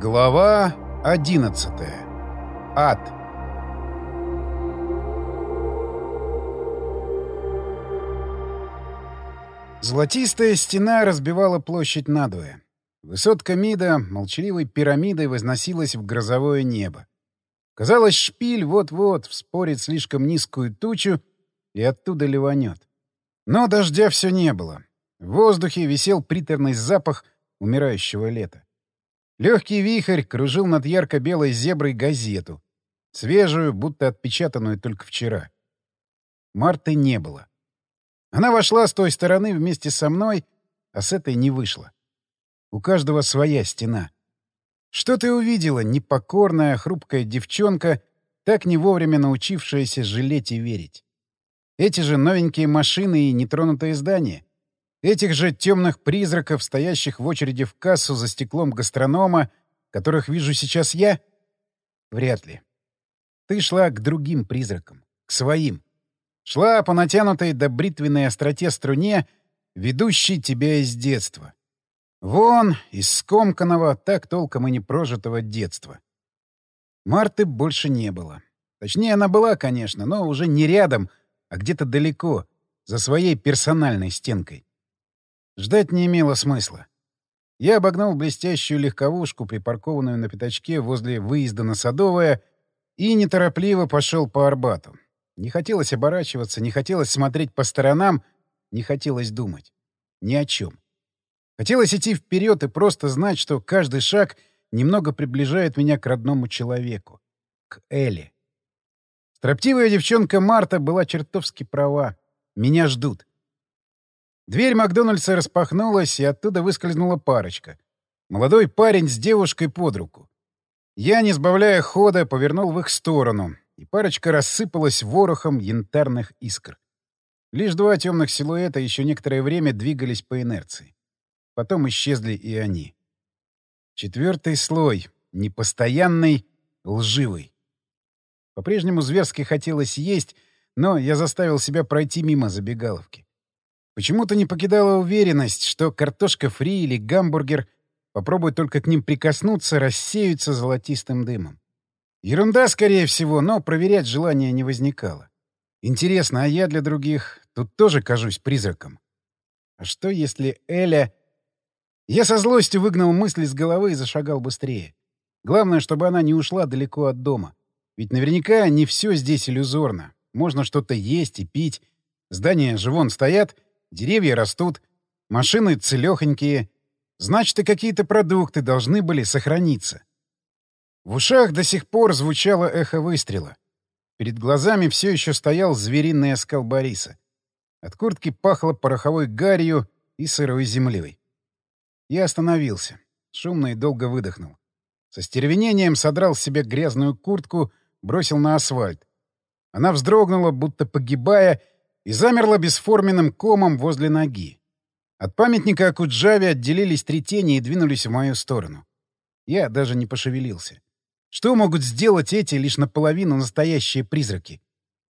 Глава 11. Ад. Золотистая стена разбивала площадь надвое. Высотка МИДа молчаливой пирамидой возносилась в грозовое небо. Казалось, шпиль вот-вот вспорит слишком низкую тучу и оттуда ливанет. Но дождя все не было. В воздухе висел приторный запах умирающего лета. Легкий вихрь кружил над ярко-белой зеброй газету, свежую, будто отпечатанную только вчера. Марты не было. Она вошла с той стороны вместе со мной, а с этой не вышла. У каждого своя стена. Что ты увидела, непокорная, хрупкая девчонка, так не вовремя научившаяся жалеть и верить? Эти же новенькие машины и нетронутые здания? Этих же темных призраков, стоящих в очереди в кассу за стеклом гастронома, которых вижу сейчас я? Вряд ли. Ты шла к другим призракам, к своим. Шла по натянутой до бритвенной остроте струне, ведущей тебя из детства. Вон, из скомканного, так толком и не прожитого детства. Марты больше не было. Точнее, она была, конечно, но уже не рядом, а где-то далеко, за своей персональной стенкой. Ждать не имело смысла. Я обогнал блестящую легковушку, припаркованную на пятачке возле выезда на Садовое, и неторопливо пошел по Арбату. Не хотелось оборачиваться, не хотелось смотреть по сторонам, не хотелось думать. Ни о чем. Хотелось идти вперед и просто знать, что каждый шаг немного приближает меня к родному человеку. К Элли. Строптивая девчонка Марта была чертовски права. Меня ждут. Дверь Макдональдса распахнулась, и оттуда выскользнула парочка. Молодой парень с девушкой под руку. Я, не сбавляя хода, повернул в их сторону, и парочка рассыпалась ворохом янтарных искр. Лишь два темных силуэта еще некоторое время двигались по инерции. Потом исчезли и они. Четвертый слой. Непостоянный, лживый. По-прежнему зверски хотелось есть, но я заставил себя пройти мимо забегаловки. Почему-то не покидала уверенность, что картошка фри или гамбургер, попробуй только к ним прикоснуться, рассеются золотистым дымом. Ерунда, скорее всего, но проверять желания не возникало. Интересно, а я для других тут тоже кажусь призраком? А что, если Эля... Я со злостью выгнал мысли с головы и зашагал быстрее. Главное, чтобы она не ушла далеко от дома. Ведь наверняка не все здесь иллюзорно. Можно что-то есть и пить. Здания же вон стоят, деревья растут, машины целехонькие. Значит, и какие-то продукты должны были сохраниться. В ушах до сих пор звучало эхо выстрела. Перед глазами все еще стоял звериный оскал Бориса. От куртки пахло пороховой гарью и сырой землей. Я остановился. Шумно и долго выдохнул. Со стервенением содрал с себя грязную куртку, бросил на асфальт. Она вздрогнула, будто погибая, и замерла бесформенным комом возле ноги. От памятника Акуджаве отделились три тени и двинулись в мою сторону. Я даже не пошевелился. Что могут сделать эти лишь наполовину настоящие призраки?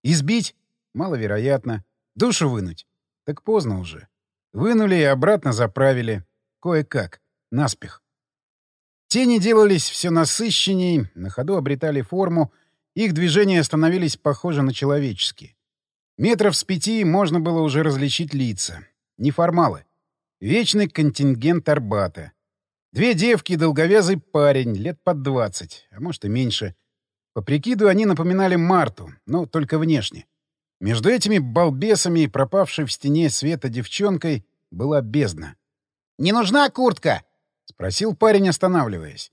Избить? Маловероятно. Душу вынуть? Так поздно уже. Вынули и обратно заправили. Кое-как. Наспех. Тени делались все насыщенней, на ходу обретали форму, их движения становились похожи на человеческие. Метров с пяти можно было уже различить лица. Неформалы. Вечный контингент Арбата. Две девки и долговязый парень, лет под двадцать, а может и меньше. По прикиду они напоминали Марту, но только внешне. Между этими балбесами и пропавшей в стене света девчонкой была бездна. «Не нужна куртка?» — спросил парень, останавливаясь.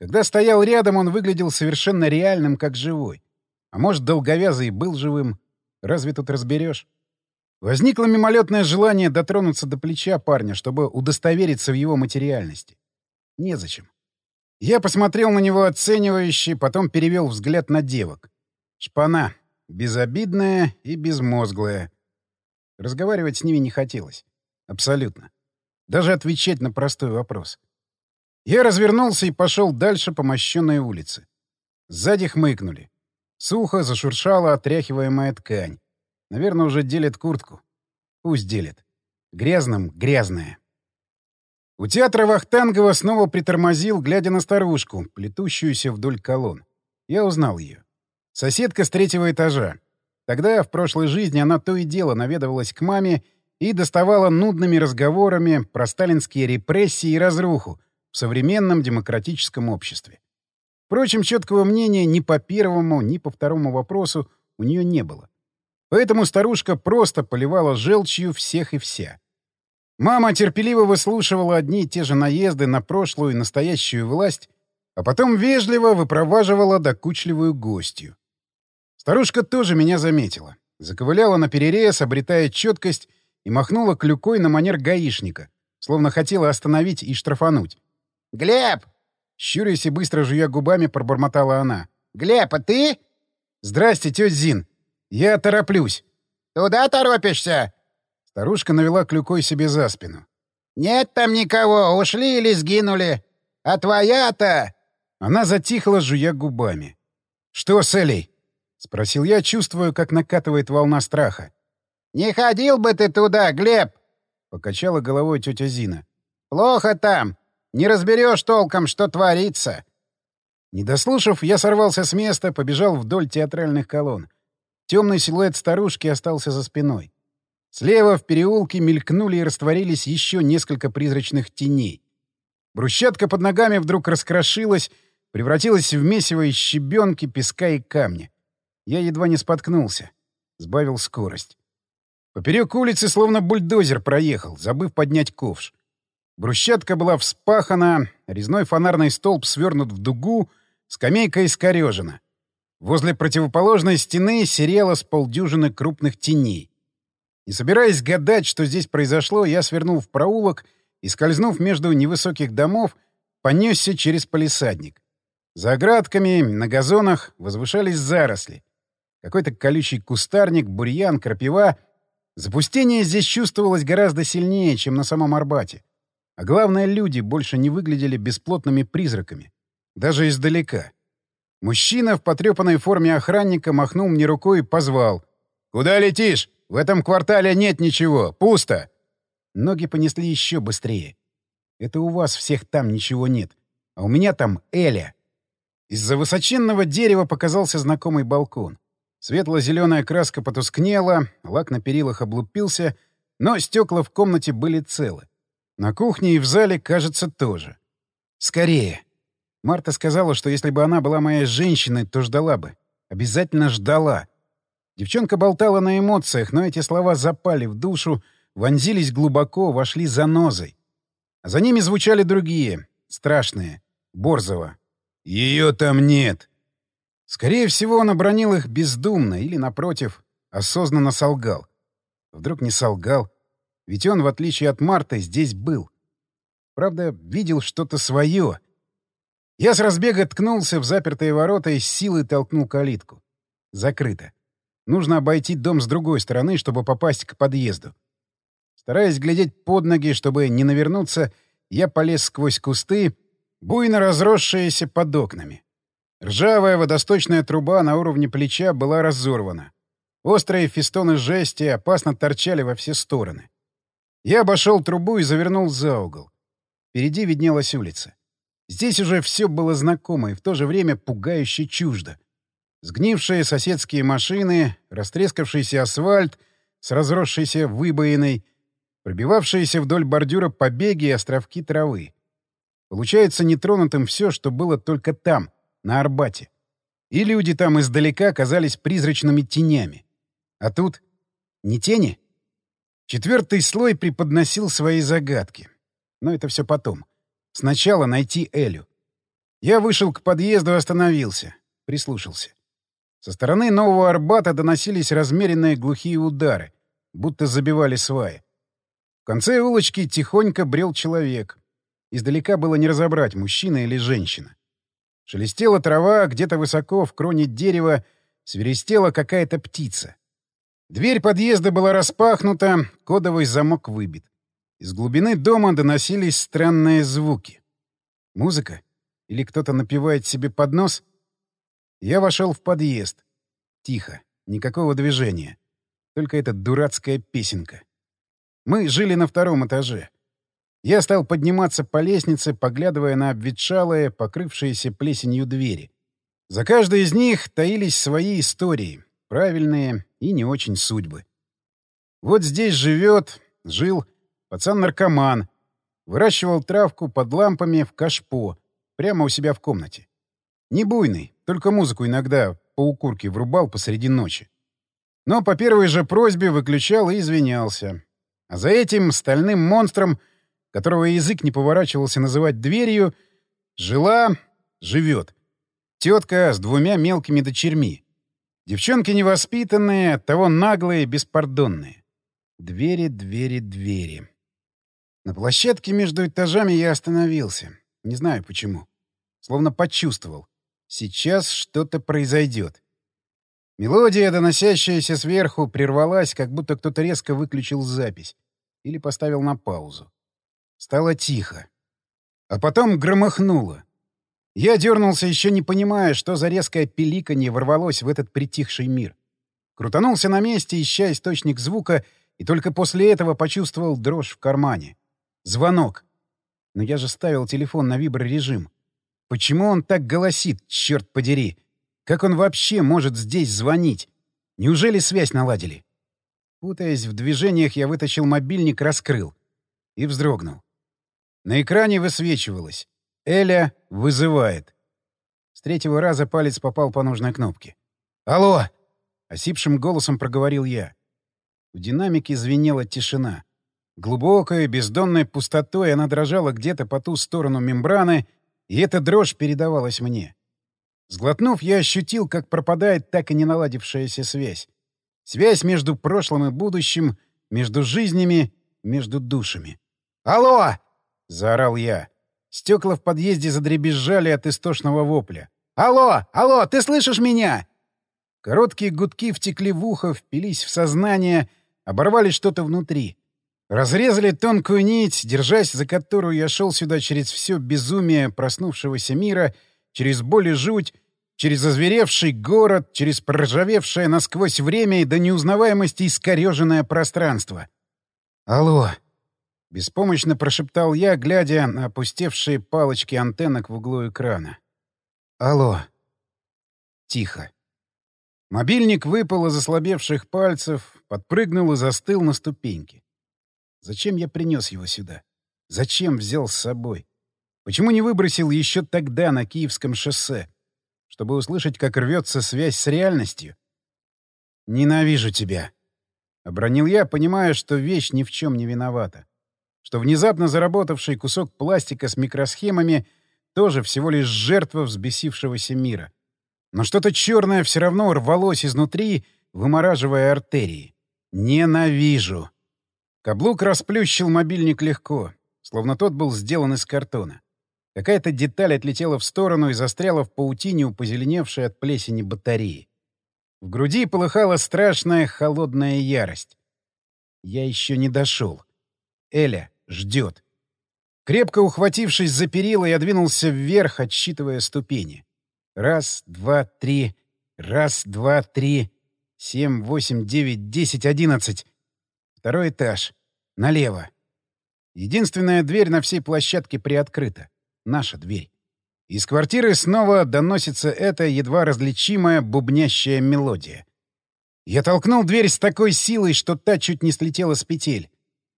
Когда стоял рядом, он выглядел совершенно реальным, как живой. А может, долговязый был живым. Разве тут разберешь? Возникло мимолетное желание дотронуться до плеча парня, чтобы удостовериться в его материальности. Незачем. Я посмотрел на него оценивающе, потом перевел взгляд на девок. Шпана. Безобидная и безмозглая. Разговаривать с ними не хотелось. Абсолютно. Даже отвечать на простой вопрос. Я развернулся и пошел дальше по мощенной улице. Сзади хмыкнули. Сухо зашуршала отряхиваемая ткань. Наверное, уже делит куртку. Пусть делит. Грязным — грязное. У театра Вахтангова снова притормозил, глядя на старушку, плетущуюся вдоль колонн. Я узнал ее. Соседка с третьего этажа. Тогда, в прошлой жизни, она то и дело наведывалась к маме и доставала нудными разговорами про сталинские репрессии и разруху в современном демократическом обществе. Впрочем, четкого мнения ни по первому, ни по второму вопросу у нее не было. Поэтому старушка просто поливала желчью всех и вся. Мама терпеливо выслушивала одни и те же наезды на прошлую и настоящую власть, а потом вежливо выпроваживала докучливую гостью. Старушка тоже меня заметила. Заковыляла на перерез, обретая четкость, и махнула клюкой на манер гаишника, словно хотела остановить и штрафануть. «Глеб!» Щурясь и быстро жуя губами, пробормотала она. «Глеб, а ты?» «Здрасте, тетя Зин. Я тороплюсь». «Туда торопишься?» Старушка навела клюкой себе за спину. «Нет там никого, ушли или сгинули. А твоя-то...» Она затихла, жуя губами. «Что с Элей?» — спросил я, чувствуя, как накатывает волна страха. «Не ходил бы ты туда, Глеб!» — покачала головой тетя Зина. «Плохо там. Не разберешь толком, что творится». Не дослушав, я сорвался с места, побежал вдоль театральных колонн. Темный силуэт старушки остался за спиной. Слева в переулке мелькнули и растворились еще несколько призрачных теней. Брусчатка под ногами вдруг раскрошилась, превратилась в месиво из щебенки, песка и камня. Я едва не споткнулся. Сбавил скорость. Поперек улицы словно бульдозер проехал, забыв поднять ковш. Брусчатка была вспахана, резной фонарный столб свернут в дугу, скамейка искорежена. Возле противоположной стены серело с полдюжины крупных теней. Не собираясь гадать, что здесь произошло, я свернул в проулок и, скользнув между невысоких домов, понесся через палисадник. За оградками, на газонах возвышались заросли. Какой-то колючий кустарник, бурьян, крапива. Запустение здесь чувствовалось гораздо сильнее, чем на самом Арбате. А главное, люди больше не выглядели бесплотными призраками. Даже издалека. Мужчина в потрепанной форме охранника махнул мне рукой и позвал. «Куда летишь? В этом квартале нет ничего. Пусто!» Ноги понесли еще быстрее. «Это у вас всех там ничего нет. А у меня там Эля». Из-за высоченного дерева показался знакомый балкон. Светло-зеленая краска потускнела, лак на перилах облупился, но стекла в комнате были целы. На кухне и в зале, кажется, тоже. «Скорее!» Марта сказала, что если бы она была моей женщиной, то ждала бы. Обязательно ждала. Девчонка болтала на эмоциях, но эти слова запали в душу, вонзились глубоко, вошли за нозой. А за ними звучали другие, страшные. Борзова. «Ее там нет!» Скорее всего, он обронил их бездумно или, напротив, осознанно солгал. Вдруг не солгал. Ведь он, в отличие от Марты, здесь был. Правда, видел что-то свое — я с разбега ткнулся в запертые ворота и с силой толкнул калитку. Закрыто. Нужно обойти дом с другой стороны, чтобы попасть к подъезду. Стараясь глядеть под ноги, чтобы не навернуться, я полез сквозь кусты, буйно разросшиеся под окнами. Ржавая водосточная труба на уровне плеча была разорвана. Острые фистоны жести опасно торчали во все стороны. Я обошел трубу и завернул за угол. Впереди виднелась улица. Здесь уже все было знакомо и в то же время пугающе чуждо. Сгнившие соседские машины, растрескавшийся асфальт с разросшейся выбоиной, пробивавшиеся вдоль бордюра побеги и островки травы. Получается нетронутым все, что было только там, на Арбате. И люди там издалека казались призрачными тенями. А тут не тени? Четвертый слой преподносил свои загадки. Но это все потом. Сначала найти Элю. Я вышел к подъезду и остановился. Прислушался. Со стороны Нового Арбата доносились размеренные глухие удары, будто забивали сваи. В конце улочки тихонько брел человек. Издалека было не разобрать, мужчина или женщина. Шелестела трава, где-то высоко, в кроне дерева, свиристела какая-то птица. Дверь подъезда была распахнута, кодовый замок выбит. Из глубины дома доносились странные звуки. Музыка? Или кто-то напевает себе под нос? Я вошел в подъезд. Тихо. Никакого движения. Только эта дурацкая песенка. Мы жили на втором этаже. Я стал подниматься по лестнице, поглядывая на обветшалые, покрывшиеся плесенью двери. За каждой из них таились свои истории, правильные и не очень судьбы. Вот здесь живет, жил пацан-наркоман, выращивал травку под лампами в кашпо, прямо у себя в комнате. Не буйный, только музыку иногда по укурке врубал посреди ночи. Но по первой же просьбе выключал и извинялся. А за этим стальным монстром, которого язык не поворачивался называть дверью, жила, живет. Тетка с двумя мелкими дочерьми. Девчонки невоспитанные, оттого наглые, беспардонные. Двери, двери, двери. На площадке между этажами я остановился. Не знаю почему. Словно почувствовал. Сейчас что-то произойдет. Мелодия, доносящаяся сверху, прервалась, как будто кто-то резко выключил запись или поставил на паузу. Стало тихо. А потом громыхнуло. Я дернулся, еще не понимая, что за резкое пиликанье ворвалось в этот притихший мир. Крутанулся на месте, ища источник звука, и только после этого почувствовал дрожь в кармане. Звонок. Но я же ставил телефон на виброрежим. Почему он так голосит, черт подери? Как он вообще может здесь звонить? Неужели связь наладили? Путаясь в движениях, я вытащил мобильник, раскрыл. И вздрогнул. На экране высвечивалось. «Эля вызывает». С третьего раза палец попал по нужной кнопке. «Алло!» — осипшим голосом проговорил я. В динамике звенела тишина. Глубокой, бездонной пустотой она дрожала где-то по ту сторону мембраны — и эта дрожь передавалась мне. Сглотнув, я ощутил, как пропадает так и не наладившаяся связь. Связь между прошлым и будущим, между жизнями, между душами. «Алло!» — заорал я. Стекла в подъезде задребезжали от истошного вопля. «Алло! Алло! Ты слышишь меня?» Короткие гудки втекли в ухо, впились в сознание, оборвали что-то внутри. Разрезали тонкую нить, держась за которую я шел сюда через все безумие проснувшегося мира, через боль и жуть, через озверевший город, через проржавевшее насквозь время и до неузнаваемости искореженное пространство. «Алло!» — беспомощно прошептал я, глядя на опустевшие палочки антеннок в углу экрана. «Алло!» Тихо. Мобильник выпал из ослабевших пальцев, подпрыгнул и застыл на ступеньке. Зачем я принес его сюда? Зачем взял с собой? Почему не выбросил еще тогда на Киевском шоссе? Чтобы услышать, как рвется связь с реальностью? «Ненавижу тебя», — обронил я, понимая, что вещь ни в чем не виновата. Что внезапно заработавший кусок пластика с микросхемами тоже всего лишь жертва взбесившегося мира. Но что-то черное все равно рвалось изнутри, вымораживая артерии. Ненавижу. Каблук расплющил мобильник легко, словно тот был сделан из картона. Какая-то деталь отлетела в сторону и застряла в паутине у позеленевшей от плесени батареи. В груди полыхала страшная холодная ярость. Я еще не дошел. Эля ждет. Крепко ухватившись за перила, я двинулся вверх, отсчитывая ступени. Раз, два, три. Раз, два, три. Семь, восемь, девять, десять, одиннадцать. Второй этаж. Налево. Единственная дверь на всей площадке приоткрыта. Наша дверь. Из квартиры снова доносится эта едва различимая бубнящая мелодия. Я толкнул дверь с такой силой, что та чуть не слетела с петель.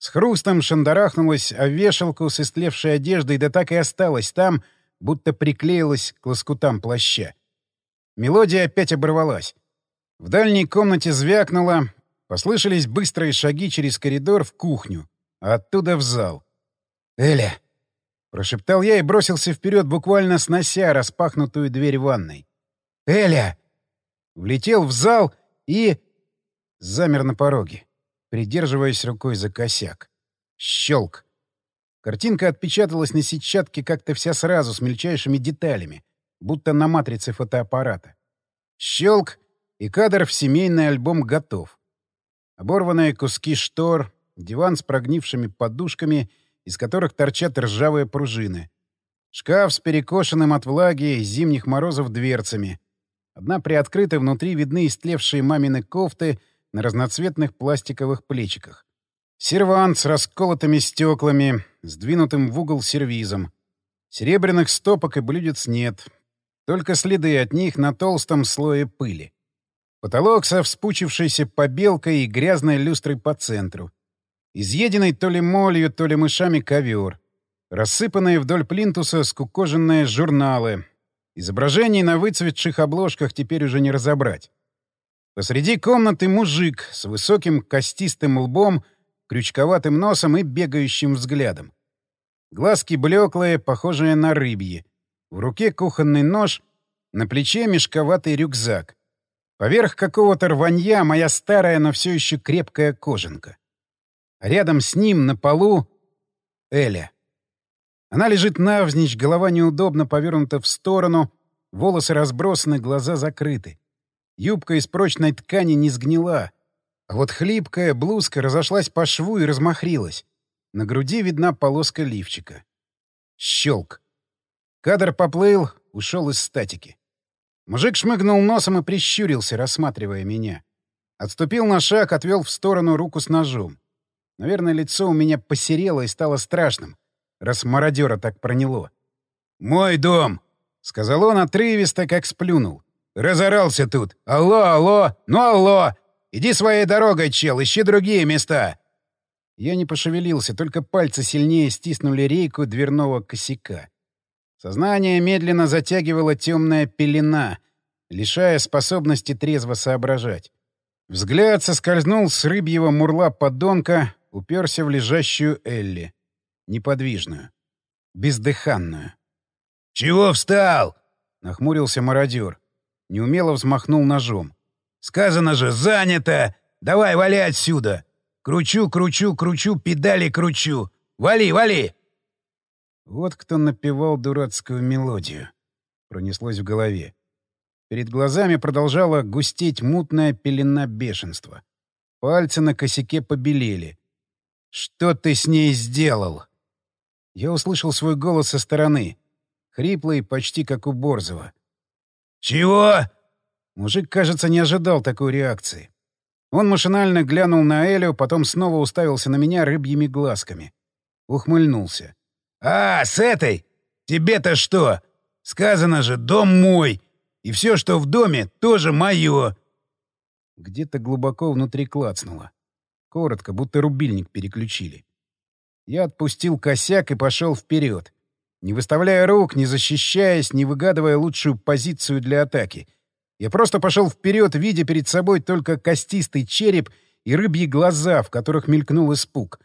С хрустом шандарахнулась о вешалку с истлевшей одеждой, да так и осталась там, будто приклеилась к лоскутам плаща. Мелодия опять оборвалась. В дальней комнате звякнула, Послышались быстрые шаги через коридор в кухню, а оттуда в зал. «Эля!» — прошептал я и бросился вперед, буквально снося распахнутую дверь ванной. «Эля!» Влетел в зал и... Замер на пороге, придерживаясь рукой за косяк. Щелк. Картинка отпечаталась на сетчатке как-то вся сразу, с мельчайшими деталями, будто на матрице фотоаппарата. Щелк, и кадр в семейный альбом готов. Оборванные куски штор, диван с прогнившими подушками, из которых торчат ржавые пружины. Шкаф с перекошенным от влаги и зимних морозов дверцами. Одна приоткрыта, внутри видны истлевшие мамины кофты на разноцветных пластиковых плечиках. Сервант с расколотыми стеклами, сдвинутым в угол сервизом. Серебряных стопок и блюдец нет. Только следы от них на толстом слое пыли. Потолок со вспучившейся побелкой и грязной люстрой по центру. Изъеденный то ли молью, то ли мышами ковер. Рассыпанные вдоль плинтуса скукоженные журналы. Изображений на выцветших обложках теперь уже не разобрать. Посреди комнаты мужик с высоким костистым лбом, крючковатым носом и бегающим взглядом. Глазки блеклые, похожие на рыбьи. В руке кухонный нож, на плече мешковатый рюкзак. Поверх какого-то рванья моя старая, но все еще крепкая кожанка. Рядом с ним на полу Эля. Она лежит навзничь, голова неудобно повернута в сторону, волосы разбросаны, глаза закрыты. Юбка из прочной ткани не сгнила, а вот хлипкая блузка разошлась по шву и размахрилась. На груди видна полоска лифчика. Щелк. Кадр поплыл, ушел из статики. Мужик шмыгнул носом и прищурился, рассматривая меня. Отступил на шаг, отвел в сторону руку с ножом. Наверное, лицо у меня посерело и стало страшным, раз мародера так проняло. «Мой дом!» — сказал он отрывисто, как сплюнул. «Разорался тут! Алло, алло! Ну, алло! Иди своей дорогой, чел, ищи другие места!» Я не пошевелился, только пальцы сильнее стиснули рейку дверного косяка. Сознание медленно затягивала темная пелена, лишая способности трезво соображать. Взгляд соскользнул с рыбьего мурла подонка, уперся в лежащую Элли. Неподвижную. Бездыханную. «Чего встал?» — нахмурился мародер. Неумело взмахнул ножом. «Сказано же, занято! Давай, вали отсюда! Кручу, кручу, кручу, педали кручу! Вали, вали!» Вот кто напевал дурацкую мелодию. Пронеслось в голове. Перед глазами продолжала густеть мутная пелена бешенства. Пальцы на косяке побелели. «Что ты с ней сделал?» Я услышал свой голос со стороны. Хриплый, почти как у Борзова. «Чего?» Мужик, кажется, не ожидал такой реакции. Он машинально глянул на Элю, потом снова уставился на меня рыбьими глазками. Ухмыльнулся. «А, с этой? Тебе-то что? Сказано же, дом мой. И все, что в доме, тоже мое». Где-то глубоко внутри клацнуло. Коротко, будто рубильник переключили. Я отпустил косяк и пошел вперед, не выставляя рук, не защищаясь, не выгадывая лучшую позицию для атаки. Я просто пошел вперед, видя перед собой только костистый череп и рыбьи глаза, в которых мелькнул испуг.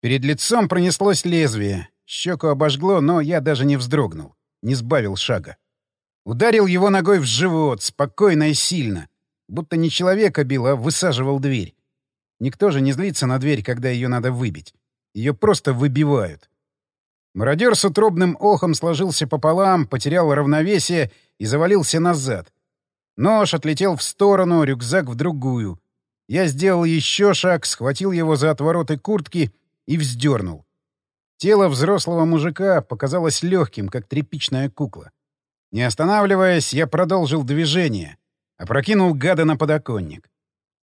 Перед лицом пронеслось лезвие. Щеку обожгло, но я даже не вздрогнул, не сбавил шага. Ударил его ногой в живот, спокойно и сильно, будто не человека бил, а высаживал дверь. Никто же не злится на дверь, когда ее надо выбить. Ее просто выбивают. Мародер с утробным охом сложился пополам, потерял равновесие и завалился назад. Нож отлетел в сторону, рюкзак в другую. Я сделал еще шаг, схватил его за отвороты куртки и вздернул. Тело взрослого мужика показалось легким, как тряпичная кукла. Не останавливаясь, я продолжил движение, опрокинул гада на подоконник.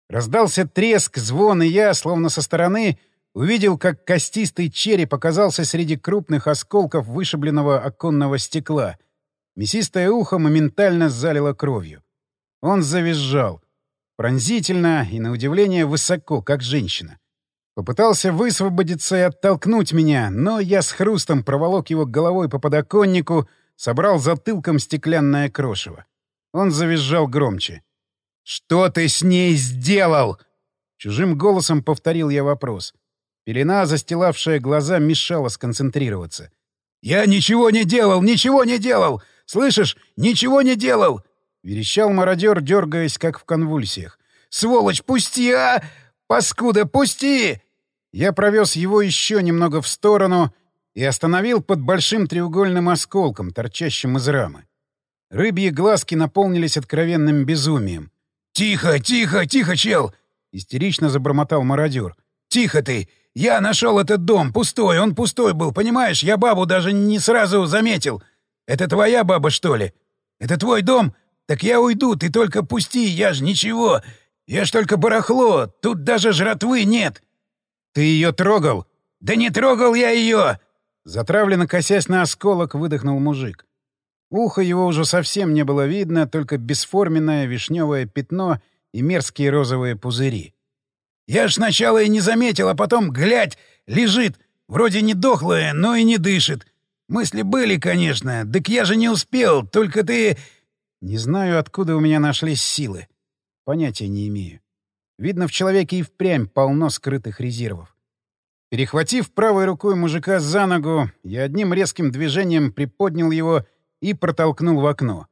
Раздался треск, звон, и я, словно со стороны, увидел, как костистый череп оказался среди крупных осколков вышибленного оконного стекла. Мясистое ухо моментально залило кровью. Он завизжал. Пронзительно и, на удивление, высоко, как женщина. Попытался высвободиться и оттолкнуть меня, но я с хрустом проволок его головой по подоконнику, собрал затылком стеклянное крошево. Он завизжал громче. «Что ты с ней сделал?» Чужим голосом повторил я вопрос. Пелена, застилавшая глаза, мешала сконцентрироваться. «Я ничего не делал! Ничего не делал! Слышишь? Ничего не делал!» — верещал мародер, дергаясь, как в конвульсиях. «Сволочь, пусти, а! Паскуда, пусти!» Я провез его еще немного в сторону и остановил под большим треугольным осколком, торчащим из рамы. Рыбьи глазки наполнились откровенным безумием. «Тихо, тихо, тихо, чел!» — истерично забормотал мародер. «Тихо ты! Я нашел этот дом, пустой, он пустой был, понимаешь? Я бабу даже не сразу заметил. Это твоя баба, что ли? Это твой дом? Так я уйду, ты только пусти, я ж ничего. Я ж только барахло, тут даже жратвы нет. «Ты ее трогал?» «Да не трогал я ее!» Затравленно косясь на осколок, выдохнул мужик. Ухо его уже совсем не было видно, только бесформенное вишневое пятно и мерзкие розовые пузыри. «Я ж сначала и не заметил, а потом, глядь, лежит, вроде не дохлая, но и не дышит. Мысли были, конечно, так я же не успел, только ты...» Не знаю, откуда у меня нашлись силы. Понятия не имею. Видно, в человеке и впрямь полно скрытых резервов. Перехватив правой рукой мужика за ногу, я одним резким движением приподнял его и протолкнул в окно.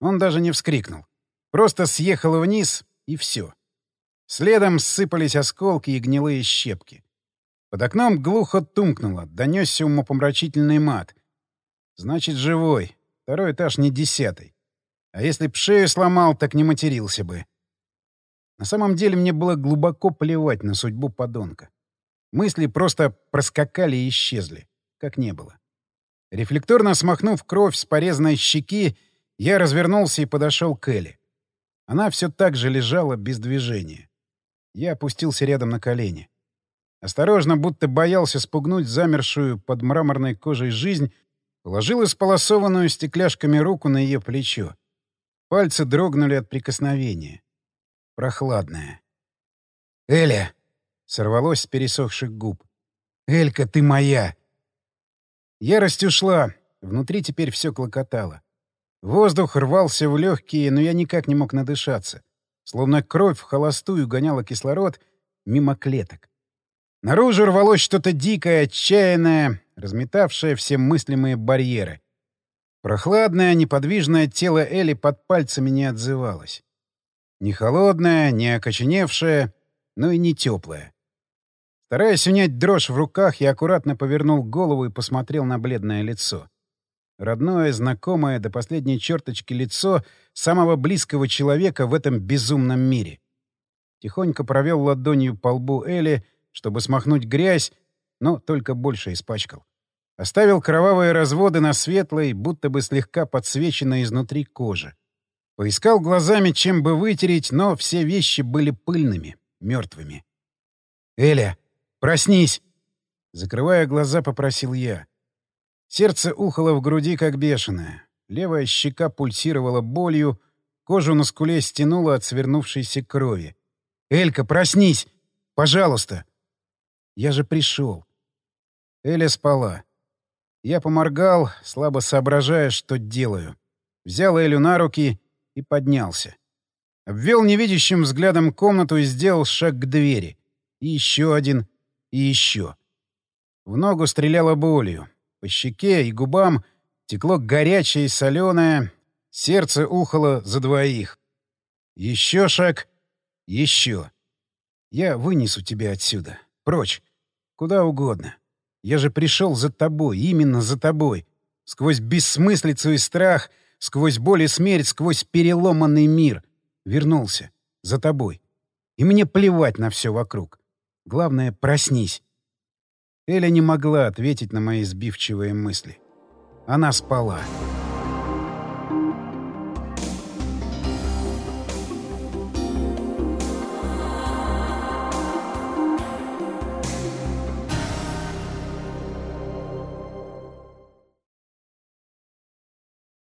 Он даже не вскрикнул. Просто съехал вниз, и все. Следом сыпались осколки и гнилые щепки. Под окном глухо тумкнуло, донесся умопомрачительный мат. Значит, живой. Второй этаж не десятый. А если б шею сломал, так не матерился бы. На самом деле мне было глубоко плевать на судьбу подонка. Мысли просто проскакали и исчезли, как не было. Рефлекторно смахнув кровь с порезанной щеки, я развернулся и подошел к Элли. Она все так же лежала без движения. Я опустился рядом на колени. Осторожно, будто боялся спугнуть замершую под мраморной кожей жизнь, положил исполосованную стекляшками руку на ее плечо. Пальцы дрогнули от прикосновения. Прохладная. «Эля!» Сорвалось с пересохших губ. «Элька, ты моя!» Ярость ушла. Внутри теперь все клокотало. Воздух рвался в легкие, но я никак не мог надышаться. Словно кровь в холостую гоняла кислород мимо клеток. Наружу рвалось что-то дикое, отчаянное, разметавшее все мыслимые барьеры. Прохладное, неподвижное тело Эли под пальцами не отзывалось. Не холодное, не окоченевшее, но и не теплое. Стараясь унять дрожь в руках, я аккуратно повернул голову и посмотрел на бледное лицо. Родное, знакомое до последней черточки лицо самого близкого человека в этом безумном мире. Тихонько провел ладонью по лбу Эли, чтобы смахнуть грязь, но только больше испачкал. Оставил кровавые разводы на светлой, будто бы слегка подсвеченной изнутри кожи. Поискал глазами, чем бы вытереть, но все вещи были пыльными, мертвыми. «Эля!» «Проснись!» Закрывая глаза, попросил я. Сердце ухало в груди, как бешеное. Левая щека пульсировала болью, кожу на скуле стянуло от свернувшейся крови. «Элька, проснись! Пожалуйста!» «Я же пришел!» Эля спала. Я поморгал, слабо соображая, что делаю. Взял Элю на руки и поднялся. Обвел невидящим взглядом комнату и сделал шаг к двери. И еще один — и еще. В ногу стреляло болью. По щеке и губам текло горячее и соленое. Сердце ухало за двоих. Еще шаг. Еще. Я вынесу тебя отсюда. Прочь. Куда угодно. Я же пришел за тобой, именно за тобой. Сквозь бессмыслицу и страх, сквозь боль и смерть, сквозь переломанный мир. Вернулся. За тобой. И мне плевать на все вокруг. Главное, проснись. Эля не могла ответить на мои сбивчивые мысли. Она спала.